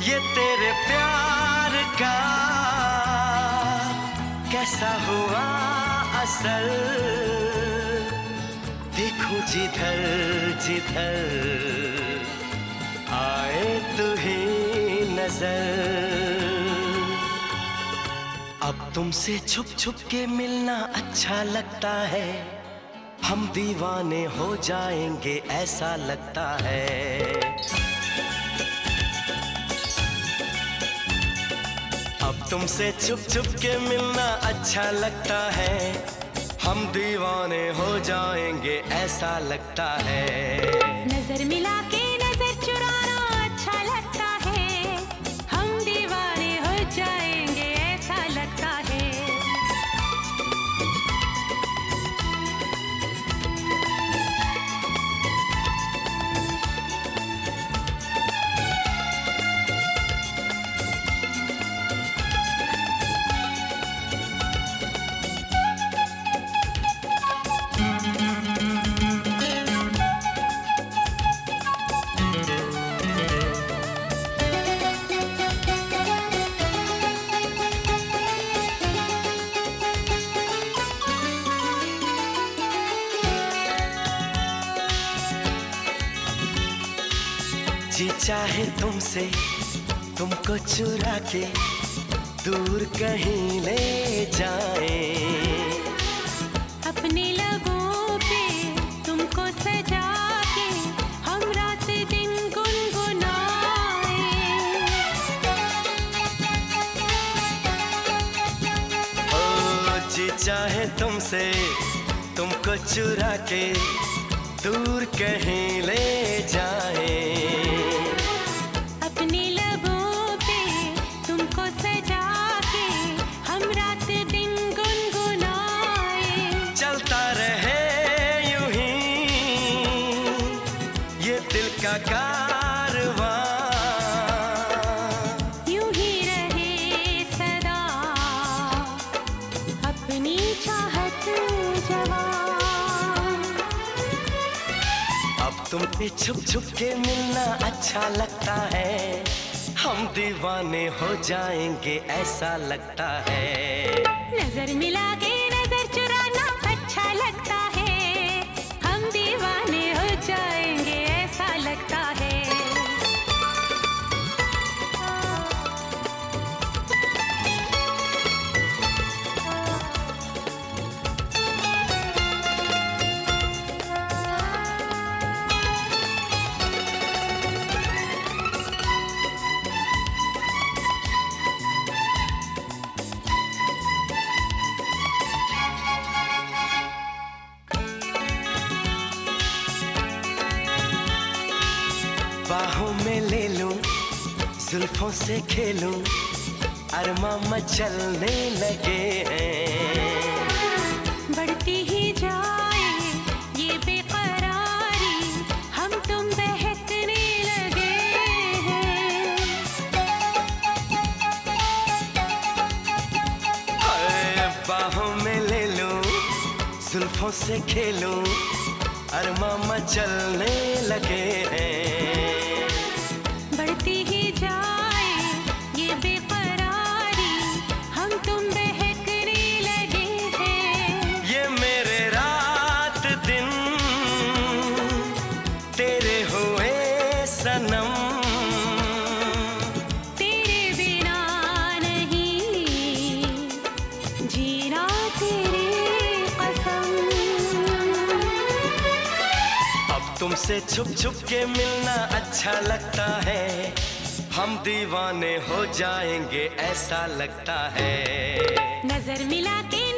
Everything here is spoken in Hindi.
ये तेरे प्यार का कैसा हुआ असल? देखो जिधर जिधर आए तू ही नज़र। अब तुमसे छुप छुप के मिलना अच्छा लगता है। हम दीवाने हो जाएँगे ऐसा लगता है। तुमसे छुप छुप के मिलना अच्छा लगता है। हम दीवाने हो जाएँगे, ऐसा लगता है। नज़र मिला के जी चाहे तुमसे तुमको चुरा के दूर कहीं ले जाए। अपने लगों पे तुमको सजा के हम रात दिन गुनगुनाए। ओ जी चाहे तुमसे तुमको चुरा के दूर कहीं अब तुम पे छुप छुप के मिलना अच्छा लगता है। हम दीवाने हो जाएँगे, ऐसा लगता है। नज़र मिला के ले लो जुल्फों से खेलो अरमा मचलने लगे हैं। बढ़ती ही जाए ये बेकरारी हम तुम बहकने लगे हैं। बाहों में ले लो जुल्फों से खेलो अरमा मचलने लगे हैं। तुमसे छुप छुप के मिलना अच्छा लगता है। हम दीवाने हो जाएँगे ऐसा लगता है। नज़र मिला के